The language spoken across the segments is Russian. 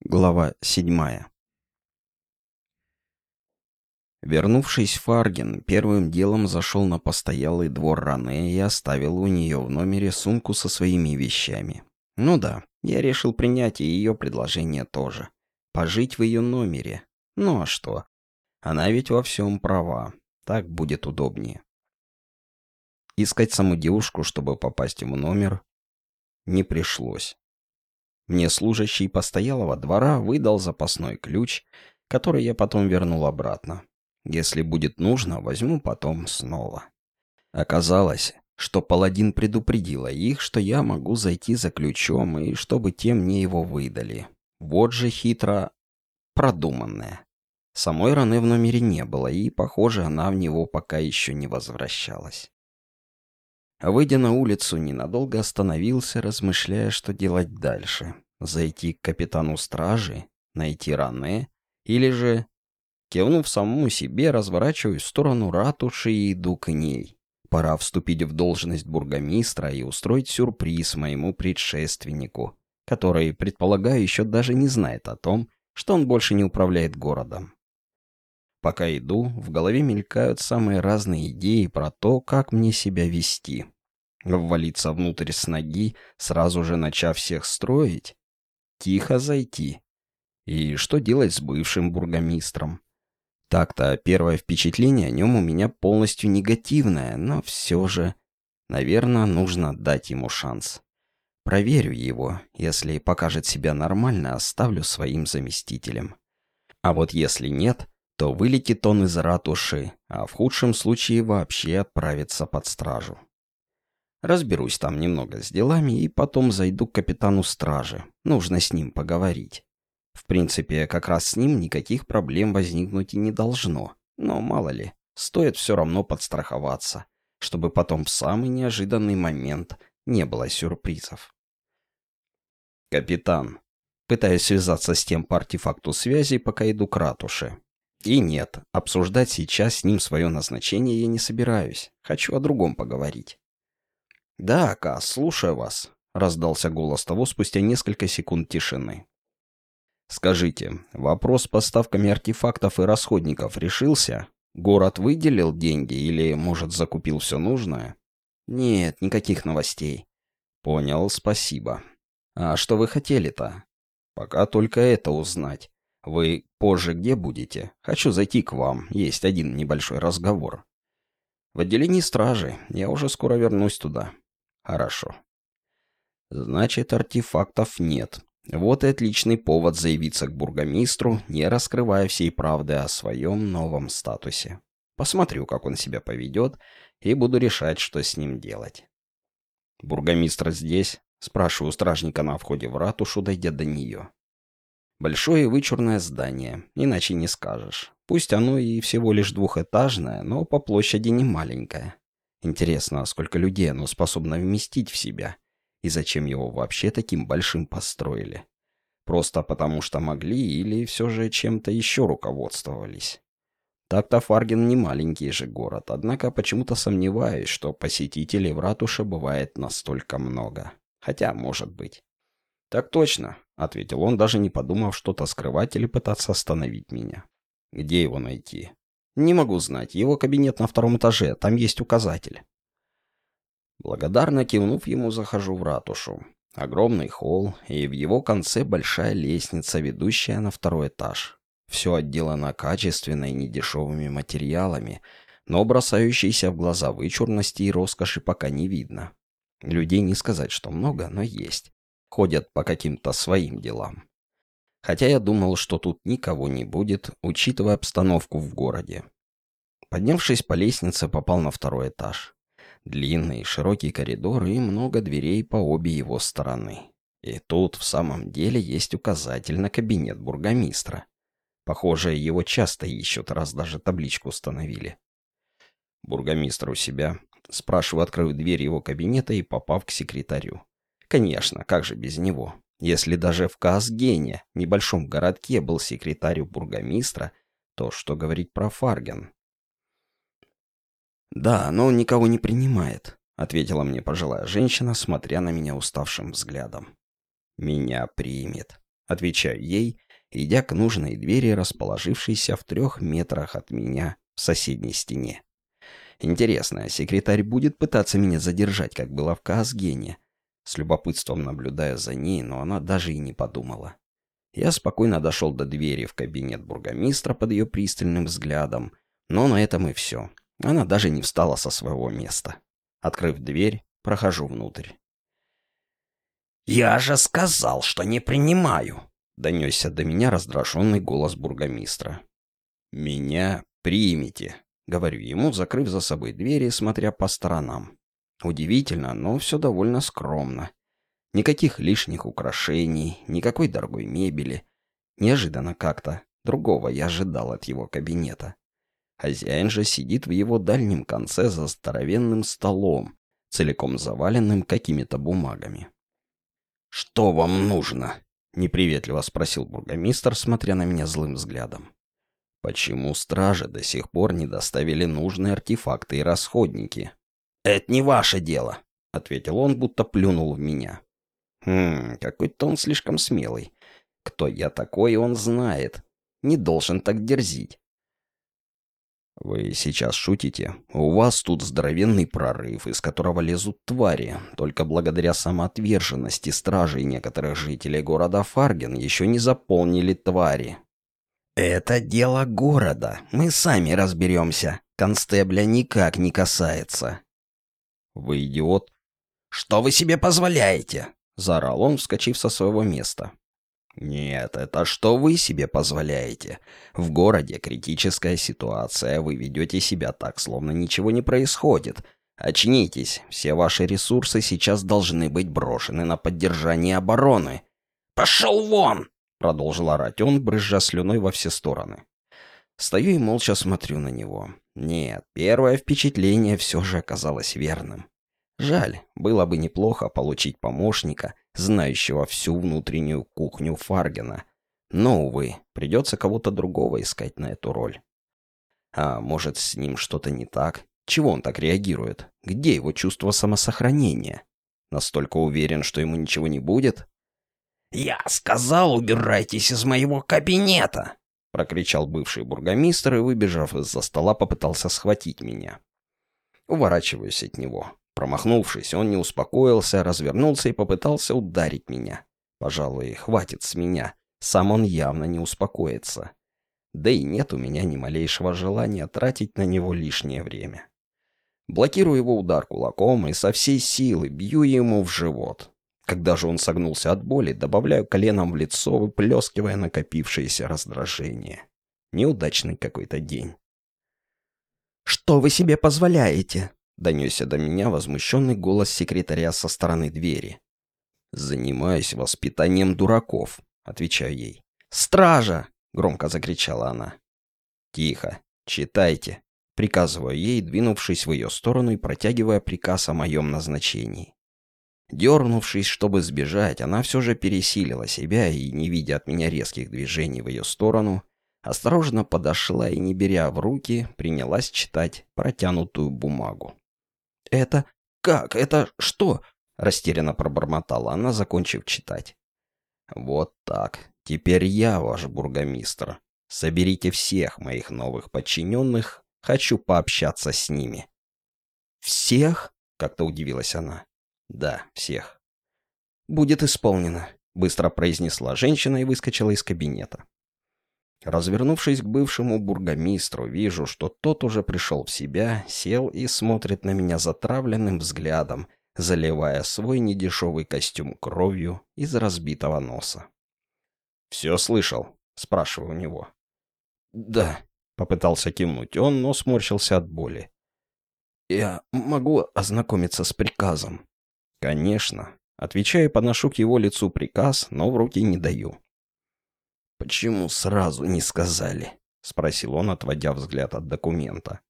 Глава седьмая. Вернувшись в Фарген, первым делом зашел на постоялый двор Ране и оставил у нее в номере сумку со своими вещами. Ну да, я решил принять и ее предложение тоже. Пожить в ее номере. Ну а что? Она ведь во всем права. Так будет удобнее. Искать саму девушку, чтобы попасть в номер, не пришлось. Мне служащий постоялого двора выдал запасной ключ, который я потом вернул обратно. Если будет нужно, возьму потом снова. Оказалось, что паладин предупредила их, что я могу зайти за ключом и чтобы те мне его выдали. Вот же хитро продуманное. Самой Раны в номере не было, и, похоже, она в него пока еще не возвращалась. Выйдя на улицу, ненадолго остановился, размышляя, что делать дальше. Зайти к капитану стражи, найти Ране, или же... Кивнув самому себе, разворачиваюсь в сторону ратуши и иду к ней. Пора вступить в должность бургомистра и устроить сюрприз моему предшественнику, который, предполагаю, еще даже не знает о том, что он больше не управляет городом. Пока иду, в голове мелькают самые разные идеи про то, как мне себя вести. Ввалиться внутрь с ноги, сразу же начав всех строить? Тихо зайти? И что делать с бывшим бургомистром? Так-то первое впечатление о нем у меня полностью негативное, но все же, наверное, нужно дать ему шанс. Проверю его, если покажет себя нормально, оставлю своим заместителем. А вот если нет, то вылетит он из ратуши, а в худшем случае вообще отправится под стражу. Разберусь там немного с делами и потом зайду к капитану стражи. Нужно с ним поговорить. В принципе, как раз с ним никаких проблем возникнуть и не должно. Но мало ли, стоит все равно подстраховаться, чтобы потом в самый неожиданный момент не было сюрпризов. «Капитан», пытаясь связаться с тем по артефакту связи, пока иду к ратуше. И нет, обсуждать сейчас с ним свое назначение я не собираюсь. Хочу о другом поговорить. «Да, Ка, слушаю вас», — раздался голос того спустя несколько секунд тишины. «Скажите, вопрос с поставками артефактов и расходников решился? Город выделил деньги или, может, закупил все нужное?» «Нет, никаких новостей». «Понял, спасибо. А что вы хотели-то?» «Пока только это узнать. Вы позже где будете? Хочу зайти к вам. Есть один небольшой разговор. В отделении стражи. Я уже скоро вернусь туда. Хорошо. Значит, артефактов нет. Вот и отличный повод заявиться к бургомистру, не раскрывая всей правды о своем новом статусе. Посмотрю, как он себя поведет, и буду решать, что с ним делать. «Бургомистр здесь?» — спрашиваю стражника на входе в ратушу, дойдя до нее. Большое вычурное здание, иначе не скажешь. Пусть оно и всего лишь двухэтажное, но по площади не маленькое. Интересно, сколько людей оно способно вместить в себя? И зачем его вообще таким большим построили? Просто потому что могли или все же чем-то еще руководствовались? Так-то Фарген не маленький же город, однако почему-то сомневаюсь, что посетителей в ратуше бывает настолько много. Хотя, может быть. «Так точно», — ответил он, даже не подумав что-то скрывать или пытаться остановить меня. «Где его найти?» «Не могу знать. Его кабинет на втором этаже. Там есть указатель». Благодарно кивнув ему, захожу в ратушу. Огромный холл, и в его конце большая лестница, ведущая на второй этаж. Все отделано качественно и недешевыми материалами, но бросающейся в глаза вычурности и роскоши пока не видно. Людей не сказать, что много, но есть ходят по каким-то своим делам. Хотя я думал, что тут никого не будет, учитывая обстановку в городе. Поднявшись по лестнице, попал на второй этаж. Длинный, широкий коридор и много дверей по обе его стороны. И тут в самом деле есть указатель на кабинет бургомистра. Похоже, его часто ищут, раз даже табличку установили. Бургомистр у себя. Спрашиваю, открыв дверь его кабинета и попав к секретарю. Конечно, как же без него? Если даже в Казгене, небольшом городке, был секретарь бургомистра, то что говорить про Фарген? «Да, но он никого не принимает», — ответила мне пожилая женщина, смотря на меня уставшим взглядом. «Меня примет», отвечаю ей, идя к нужной двери, расположившейся в трех метрах от меня в соседней стене. Интересно, секретарь будет пытаться меня задержать, как было в Казгене? С любопытством наблюдая за ней, но она даже и не подумала. Я спокойно дошел до двери в кабинет бургомистра под ее пристальным взглядом, но на этом и все. Она даже не встала со своего места. Открыв дверь, прохожу внутрь. «Я же сказал, что не принимаю!» — донесся до меня раздраженный голос бургомистра. «Меня примите!» — говорю ему, закрыв за собой двери смотря по сторонам. Удивительно, но все довольно скромно. Никаких лишних украшений, никакой дорогой мебели. Неожиданно как-то. Другого я ожидал от его кабинета. Хозяин же сидит в его дальнем конце за здоровенным столом, целиком заваленным какими-то бумагами. «Что вам нужно?» — неприветливо спросил бургомистр, смотря на меня злым взглядом. «Почему стражи до сих пор не доставили нужные артефакты и расходники?» «Это не ваше дело», — ответил он, будто плюнул в меня. Хм, какой-то он слишком смелый. Кто я такой, он знает. Не должен так дерзить. Вы сейчас шутите? У вас тут здоровенный прорыв, из которого лезут твари. Только благодаря самоотверженности стражей некоторых жителей города Фарген еще не заполнили твари. Это дело города. Мы сами разберемся. Констебля никак не касается. Вы идиот? Что вы себе позволяете? Заорал он, вскочив со своего места. «Нет, это что вы себе позволяете? В городе критическая ситуация, вы ведете себя так, словно ничего не происходит. Очнитесь, все ваши ресурсы сейчас должны быть брошены на поддержание обороны». «Пошел вон!» — продолжил орать он, брызжа слюной во все стороны. Стою и молча смотрю на него. Нет, первое впечатление все же оказалось верным. Жаль, было бы неплохо получить помощника, знающего всю внутреннюю кухню Фаргена. Но, увы, придется кого-то другого искать на эту роль. А может, с ним что-то не так? Чего он так реагирует? Где его чувство самосохранения? Настолько уверен, что ему ничего не будет? «Я сказал, убирайтесь из моего кабинета!» — прокричал бывший бургомистр и, выбежав из-за стола, попытался схватить меня. Уворачиваюсь от него. Промахнувшись, он не успокоился, развернулся и попытался ударить меня. Пожалуй, хватит с меня. Сам он явно не успокоится. Да и нет у меня ни малейшего желания тратить на него лишнее время. Блокирую его удар кулаком и со всей силы бью ему в живот. Когда же он согнулся от боли, добавляю коленом в лицо, выплескивая накопившееся раздражение. Неудачный какой-то день. «Что вы себе позволяете?» Донесся до меня возмущенный голос секретаря со стороны двери. «Занимаюсь воспитанием дураков», — отвечаю ей. «Стража!» — громко закричала она. «Тихо, читайте», — приказываю ей, двинувшись в ее сторону и протягивая приказ о моем назначении. Дернувшись, чтобы сбежать, она все же пересилила себя и, не видя от меня резких движений в ее сторону, осторожно подошла и, не беря в руки, принялась читать протянутую бумагу. «Это... как? Это что?» — растерянно пробормотала она, закончив читать. «Вот так. Теперь я ваш бургомистр. Соберите всех моих новых подчиненных. Хочу пообщаться с ними». «Всех?» — как-то удивилась она. «Да, всех». «Будет исполнено», — быстро произнесла женщина и выскочила из кабинета. Развернувшись к бывшему бургомистру, вижу, что тот уже пришел в себя, сел и смотрит на меня затравленным взглядом, заливая свой недешевый костюм кровью из разбитого носа. «Все слышал?» — спрашиваю у него. «Да», — попытался кивнуть он, но сморщился от боли. «Я могу ознакомиться с приказом?» «Конечно». Отвечаю и подношу к его лицу приказ, но в руки не даю. «Почему сразу не сказали?» — спросил он, отводя взгляд от документа.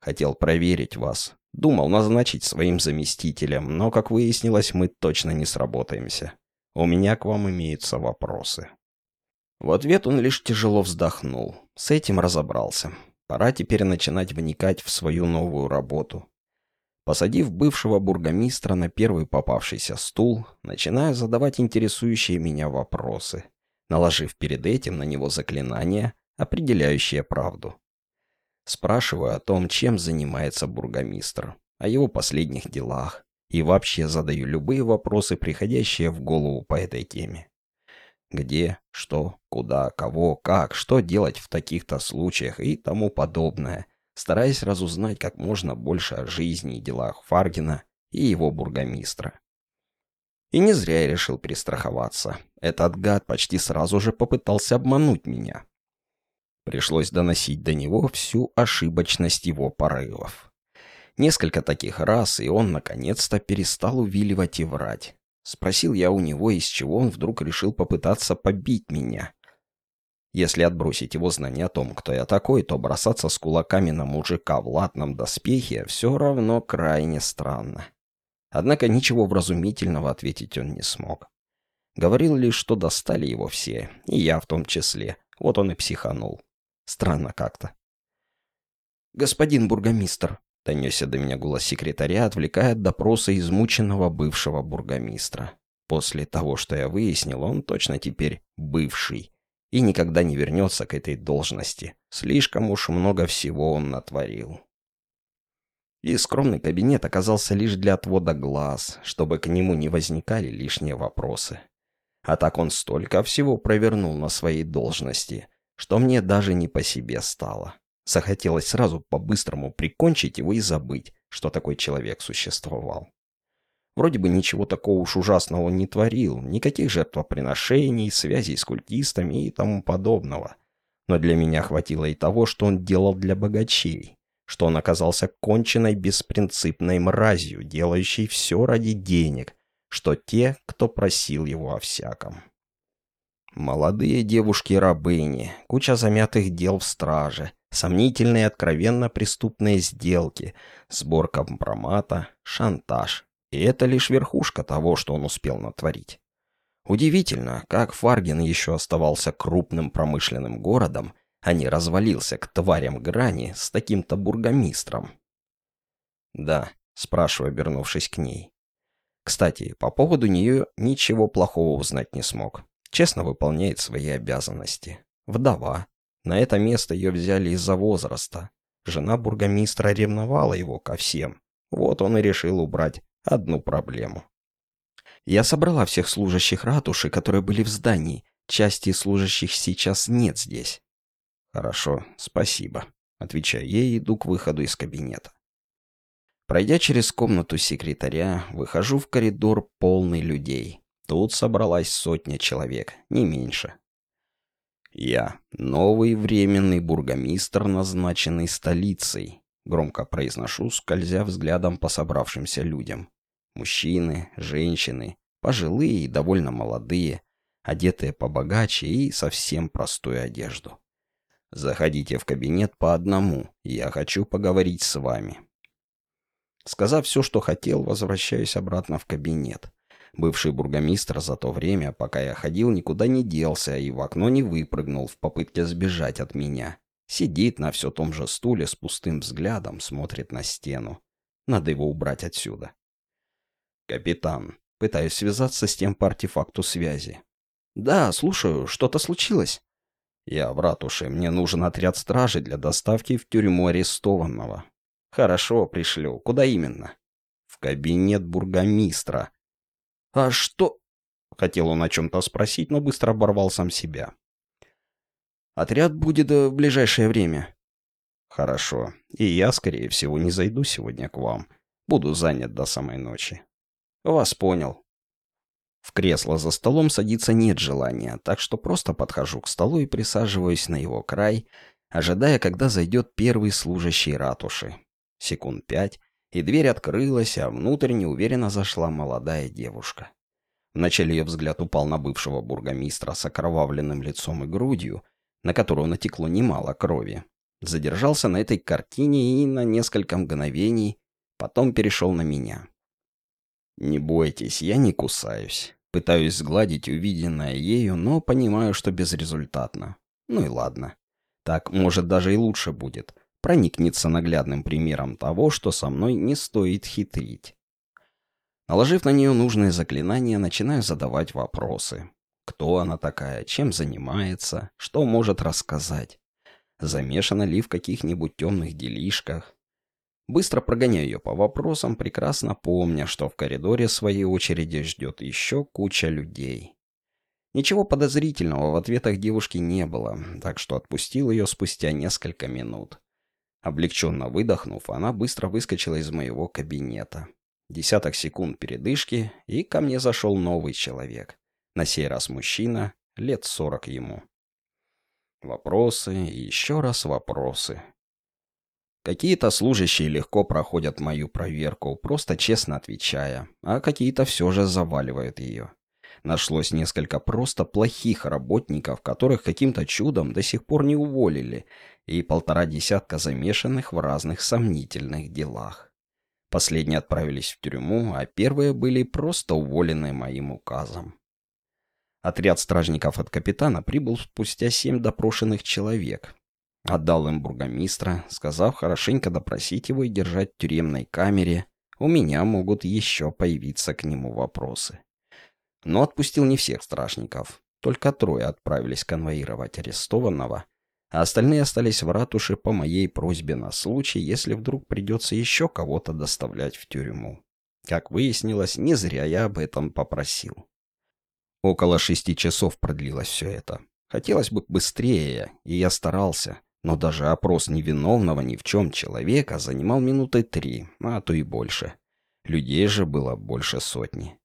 «Хотел проверить вас. Думал назначить своим заместителем, но, как выяснилось, мы точно не сработаемся. У меня к вам имеются вопросы». В ответ он лишь тяжело вздохнул. С этим разобрался. Пора теперь начинать вникать в свою новую работу. Посадив бывшего бургомистра на первый попавшийся стул, начинаю задавать интересующие меня вопросы, наложив перед этим на него заклинание, определяющее правду. Спрашиваю о том, чем занимается бургомистр, о его последних делах, и вообще задаю любые вопросы, приходящие в голову по этой теме. Где, что, куда, кого, как, что делать в таких-то случаях и тому подобное, стараясь разузнать как можно больше о жизни и делах Фаргина и его бургомистра. И не зря я решил перестраховаться. Этот гад почти сразу же попытался обмануть меня. Пришлось доносить до него всю ошибочность его порывов. Несколько таких раз, и он наконец-то перестал увиливать и врать. Спросил я у него, из чего он вдруг решил попытаться побить меня. Если отбросить его знания о том, кто я такой, то бросаться с кулаками на мужика в латном доспехе все равно крайне странно. Однако ничего вразумительного ответить он не смог. Говорил лишь, что достали его все, и я в том числе. Вот он и психанул. Странно как-то. «Господин бургомистр», — донесся до меня голос секретаря, отвлекая от допроса измученного бывшего бургомистра. После того, что я выяснил, он точно теперь бывший и никогда не вернется к этой должности. Слишком уж много всего он натворил. И скромный кабинет оказался лишь для отвода глаз, чтобы к нему не возникали лишние вопросы. А так он столько всего провернул на своей должности, что мне даже не по себе стало. Захотелось сразу по-быстрому прикончить его и забыть, что такой человек существовал. Вроде бы ничего такого уж ужасного он не творил, никаких жертвоприношений, связей с культистами и тому подобного. Но для меня хватило и того, что он делал для богачей, что он оказался конченной беспринципной мразью, делающей все ради денег, что те, кто просил его о всяком. Молодые девушки-рабыни, куча замятых дел в страже, сомнительные откровенно преступные сделки, сбор компромата, шантаж. И это лишь верхушка того, что он успел натворить. Удивительно, как Фарген еще оставался крупным промышленным городом, а не развалился к тварям грани с таким-то бургомистром. «Да», — спрашиваю, обернувшись к ней. Кстати, по поводу нее ничего плохого узнать не смог честно выполняет свои обязанности. Вдова. На это место ее взяли из-за возраста. Жена бургомистра ревновала его ко всем. Вот он и решил убрать одну проблему. Я собрала всех служащих ратуши, которые были в здании. Части служащих сейчас нет здесь. Хорошо, спасибо. Отвечаю ей иду к выходу из кабинета. Пройдя через комнату секретаря, выхожу в коридор полный людей. Тут собралась сотня человек, не меньше. «Я — новый временный бургомистр, назначенный столицей», — громко произношу, скользя взглядом по собравшимся людям. Мужчины, женщины, пожилые и довольно молодые, одетые побогаче и совсем простую одежду. «Заходите в кабинет по одному, я хочу поговорить с вами». Сказав все, что хотел, возвращаюсь обратно в кабинет. Бывший бургомистр за то время, пока я ходил, никуда не делся и в окно не выпрыгнул в попытке сбежать от меня. Сидит на все том же стуле с пустым взглядом, смотрит на стену. Надо его убрать отсюда. «Капитан, пытаюсь связаться с тем по артефакту связи». «Да, слушаю, что-то случилось?» «Я в ратуше, мне нужен отряд стражи для доставки в тюрьму арестованного». «Хорошо, пришлю. Куда именно?» «В кабинет бургомистра. «А что...» — хотел он о чем-то спросить, но быстро оборвал сам себя. «Отряд будет э, в ближайшее время». «Хорошо. И я, скорее всего, не зайду сегодня к вам. Буду занят до самой ночи». «Вас понял». В кресло за столом садиться нет желания, так что просто подхожу к столу и присаживаюсь на его край, ожидая, когда зайдет первый служащий ратуши. Секунд пять, и дверь открылась, а внутрь неуверенно зашла молодая девушка. Вначале ее взгляд упал на бывшего бургомистра с окровавленным лицом и грудью, на которую натекло немало крови. Задержался на этой картине и на несколько мгновений, потом перешел на меня. «Не бойтесь, я не кусаюсь. Пытаюсь сгладить увиденное ею, но понимаю, что безрезультатно. Ну и ладно. Так, может, даже и лучше будет проникнется наглядным примером того, что со мной не стоит хитрить. Наложив на нее нужные заклинания, начинаю задавать вопросы. Кто она такая, чем занимается, что может рассказать? Замешана ли в каких-нибудь темных делишках? Быстро прогоняю ее по вопросам, прекрасно помня, что в коридоре своей очереди ждет еще куча людей. Ничего подозрительного в ответах девушки не было, так что отпустил ее спустя несколько минут. Облегченно выдохнув, она быстро выскочила из моего кабинета. Десяток секунд передышки, и ко мне зашел новый человек. На сей раз мужчина, лет сорок ему. Вопросы и еще раз вопросы. Какие-то служащие легко проходят мою проверку, просто честно отвечая, а какие-то все же заваливают ее. Нашлось несколько просто плохих работников, которых каким-то чудом до сих пор не уволили, и полтора десятка замешанных в разных сомнительных делах. Последние отправились в тюрьму, а первые были просто уволены моим указом. Отряд стражников от капитана прибыл спустя семь допрошенных человек. Отдал им бургомистра, сказав хорошенько допросить его и держать в тюремной камере. У меня могут еще появиться к нему вопросы. Но отпустил не всех стражников. Только трое отправились конвоировать арестованного, а остальные остались в ратуше по моей просьбе на случай, если вдруг придется еще кого-то доставлять в тюрьму. Как выяснилось, не зря я об этом попросил. Около шести часов продлилось все это. Хотелось бы быстрее, и я старался, но даже опрос невиновного ни в чем человека занимал минуты три, а то и больше. Людей же было больше сотни.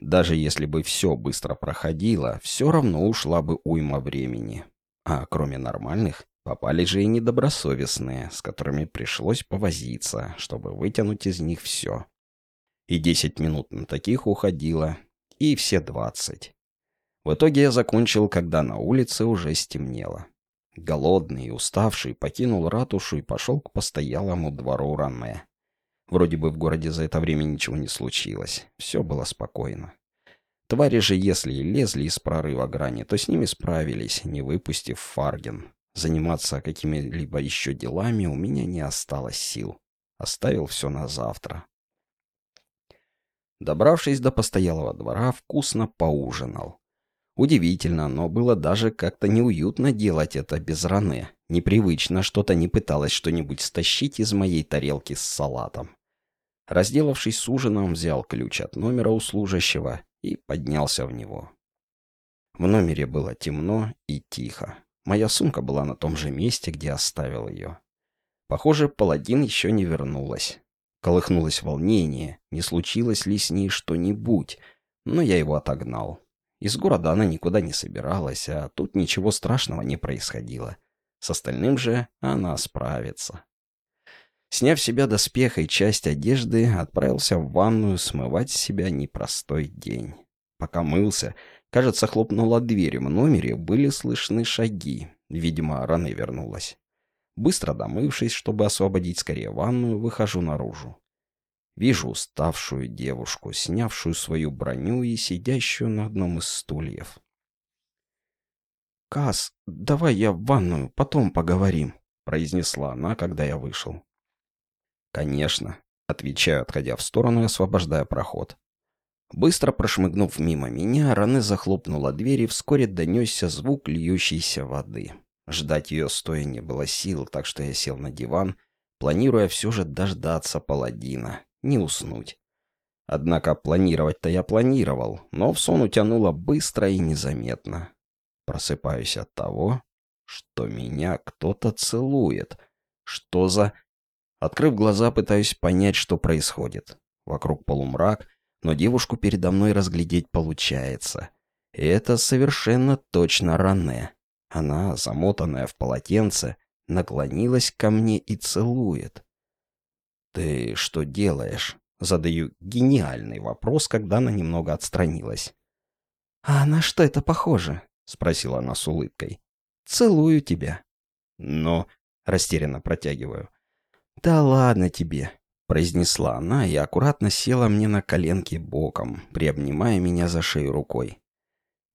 Даже если бы все быстро проходило, все равно ушла бы уйма времени. А кроме нормальных, попали же и недобросовестные, с которыми пришлось повозиться, чтобы вытянуть из них все. И десять минут на таких уходило, и все двадцать. В итоге я закончил, когда на улице уже стемнело. Голодный и уставший покинул ратушу и пошел к постоялому двору Ране. Вроде бы в городе за это время ничего не случилось. Все было спокойно. Твари же, если и лезли из прорыва грани, то с ними справились, не выпустив Фарген. Заниматься какими-либо еще делами у меня не осталось сил. Оставил все на завтра. Добравшись до постоялого двора, вкусно поужинал. Удивительно, но было даже как-то неуютно делать это без раны. Непривычно что-то не пыталось что-нибудь стащить из моей тарелки с салатом. Разделавшись с ужином, взял ключ от номера у служащего и поднялся в него. В номере было темно и тихо. Моя сумка была на том же месте, где оставил ее. Похоже, паладин еще не вернулась. Колыхнулось волнение, не случилось ли с ней что-нибудь, но я его отогнал. Из города она никуда не собиралась, а тут ничего страшного не происходило. С остальным же она справится. Сняв себя доспех и часть одежды, отправился в ванную смывать себя непростой день. Пока мылся, кажется, хлопнула дверь в номере, были слышны шаги. Видимо, рано вернулась. Быстро домывшись, чтобы освободить скорее ванную, выхожу наружу. Вижу уставшую девушку, снявшую свою броню и сидящую на одном из стульев. «Кас, давай я в ванную, потом поговорим», — произнесла она, когда я вышел. «Конечно», — отвечаю, отходя в сторону и освобождая проход. Быстро прошмыгнув мимо меня, Раны захлопнула дверь и вскоре донесся звук льющейся воды. Ждать ее стоя не было сил, так что я сел на диван, планируя все же дождаться паладина не уснуть. Однако планировать-то я планировал, но в сон утянуло быстро и незаметно. Просыпаюсь от того, что меня кто-то целует. Что за... Открыв глаза, пытаюсь понять, что происходит. Вокруг полумрак, но девушку передо мной разглядеть получается. И это совершенно точно Ране. Она, замотанная в полотенце, наклонилась ко мне и целует. «Ты что делаешь?» Задаю гениальный вопрос, когда она немного отстранилась. «А на что это похоже?» — спросила она с улыбкой. «Целую тебя». «Но...» — растерянно протягиваю. «Да ладно тебе», — произнесла она и аккуратно села мне на коленки боком, приобнимая меня за шею рукой.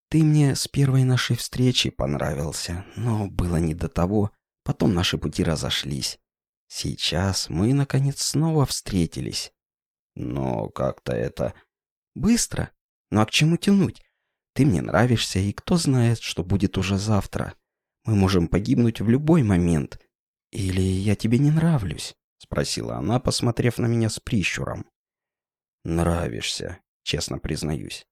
«Ты мне с первой нашей встречи понравился, но было не до того. Потом наши пути разошлись. Сейчас мы, наконец, снова встретились. Но как-то это... Быстро. Ну а к чему тянуть? Ты мне нравишься, и кто знает, что будет уже завтра. Мы можем погибнуть в любой момент. Или я тебе не нравлюсь?» — спросила она, посмотрев на меня с прищуром. «Нравишься», — честно признаюсь.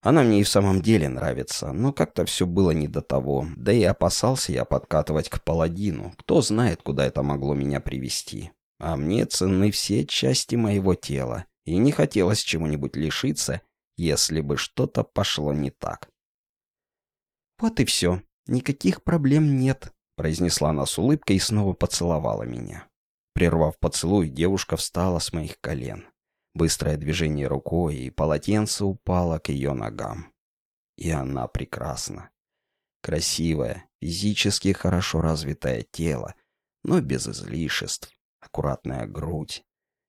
Она мне и в самом деле нравится, но как-то все было не до того. Да и опасался я подкатывать к паладину. Кто знает, куда это могло меня привести. А мне ценны все части моего тела. И не хотелось чего-нибудь лишиться, если бы что-то пошло не так. «Вот и все. Никаких проблем нет», — произнесла она с улыбкой и снова поцеловала меня. Прервав поцелуй, девушка встала с моих колен. Быстрое движение рукой, и полотенце упало к ее ногам. И она прекрасна. Красивое, физически хорошо развитое тело, но без излишеств, аккуратная грудь.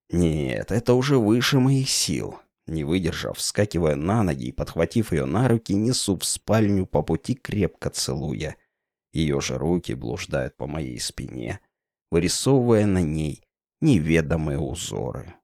Нет, это уже выше моих сил. Не выдержав, вскакивая на ноги и подхватив ее на руки, несу в спальню по пути крепко целуя. Ее же руки блуждают по моей спине, вырисовывая на ней неведомые узоры.